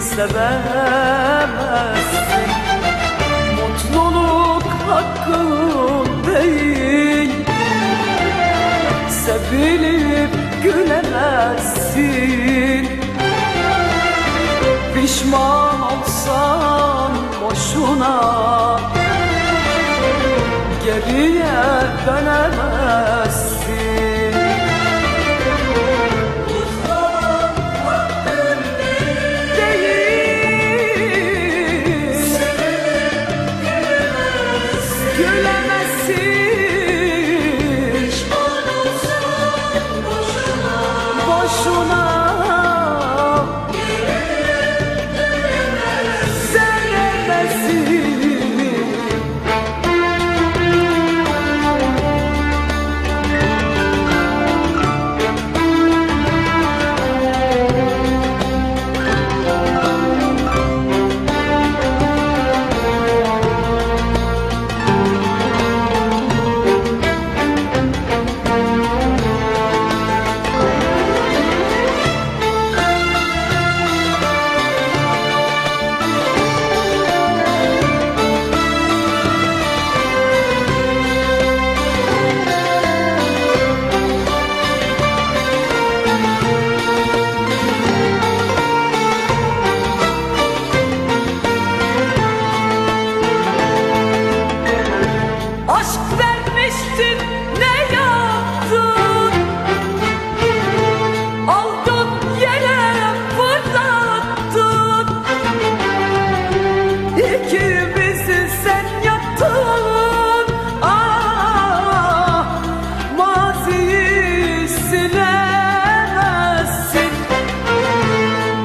sevemezsin. Mutluluk hakkın değil. Sevilip gülemezsin. Pişman olsan boşuna Geriye dönemezsin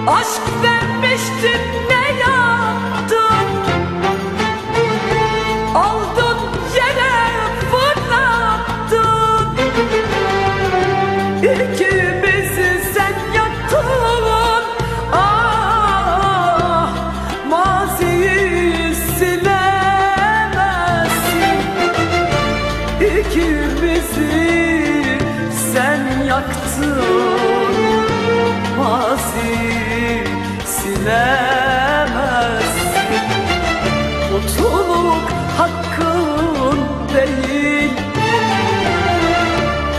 Aşk vermiştin ne yaptın? Aldın yere fırlattın. İkimizi sen yaktın Ah maziyi silemezsin İkimizi sen yaktın Maziyi silemezsin Mutluluk hakkın değil.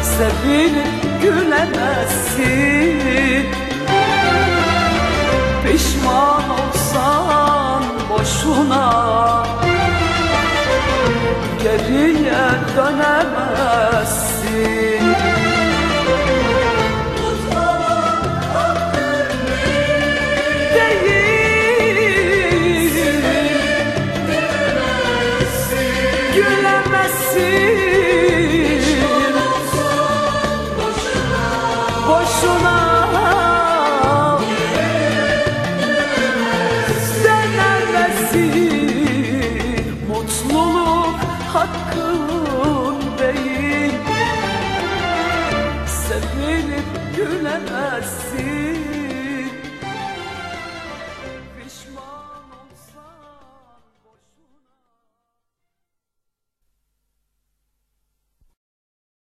Sevilip gülemezsin. Pişman olsan boşuna. Geriye dönemezsin